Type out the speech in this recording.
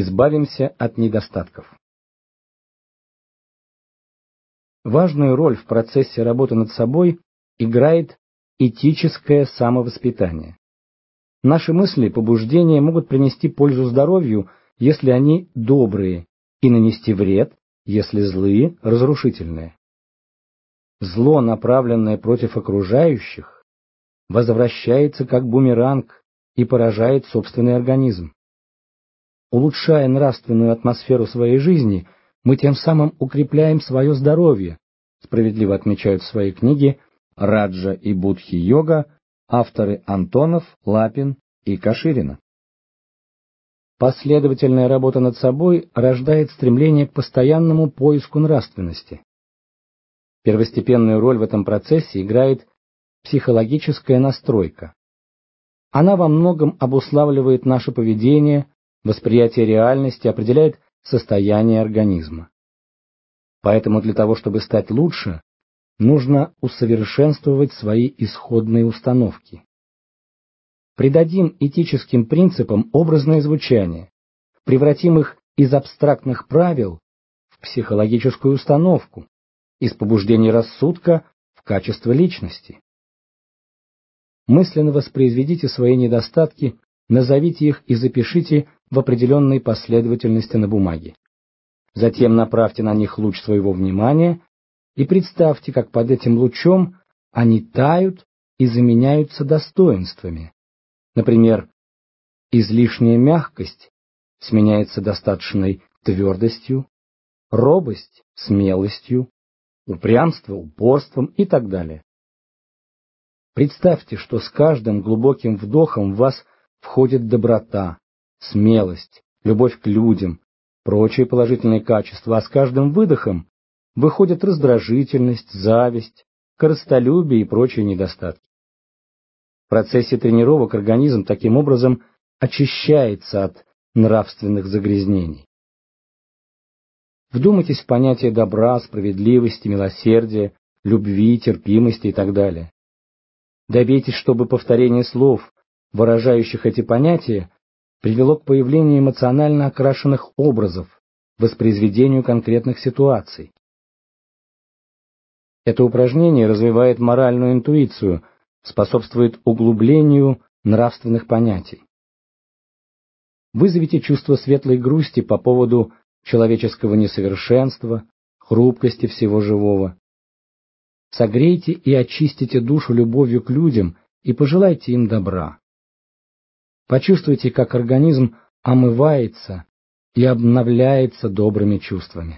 избавимся от недостатков. Важную роль в процессе работы над собой играет этическое самовоспитание. Наши мысли и побуждения могут принести пользу здоровью, если они добрые, и нанести вред, если злые, разрушительные. Зло, направленное против окружающих, возвращается как бумеранг и поражает собственный организм. Улучшая нравственную атмосферу своей жизни, мы тем самым укрепляем свое здоровье, справедливо отмечают в своей книге Раджа и Будхи-йога авторы Антонов, Лапин и Каширина. Последовательная работа над собой рождает стремление к постоянному поиску нравственности. Первостепенную роль в этом процессе играет психологическая настройка. Она во многом обуславливает наше поведение, восприятие реальности, определяет состояние организма. Поэтому для того, чтобы стать лучше, нужно усовершенствовать свои исходные установки. Придадим этическим принципам образное звучание, превратим их из абстрактных правил в психологическую установку, из побуждений рассудка в качество личности. Мысленно воспроизведите свои недостатки, назовите их и запишите в определенной последовательности на бумаге. Затем направьте на них луч своего внимания и представьте, как под этим лучом они тают и заменяются достоинствами. Например, излишняя мягкость сменяется достаточной твердостью, робость — смелостью, упрямство — упорством и так далее. Представьте, что с каждым глубоким вдохом в вас входит доброта, смелость, любовь к людям, прочие положительные качества, а с каждым выдохом выходят раздражительность, зависть, корыстолюбие и прочие недостатки. В процессе тренировок организм таким образом очищается от нравственных загрязнений. Вдумайтесь в понятие добра, справедливости, милосердия, любви, терпимости и так далее. Добейтесь, чтобы повторение слов, выражающих эти понятия, привело к появлению эмоционально окрашенных образов, воспроизведению конкретных ситуаций. Это упражнение развивает моральную интуицию, способствует углублению нравственных понятий. Вызовите чувство светлой грусти по поводу человеческого несовершенства, хрупкости всего живого. Согрейте и очистите душу любовью к людям и пожелайте им добра. Почувствуйте, как организм омывается и обновляется добрыми чувствами.